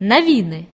новины.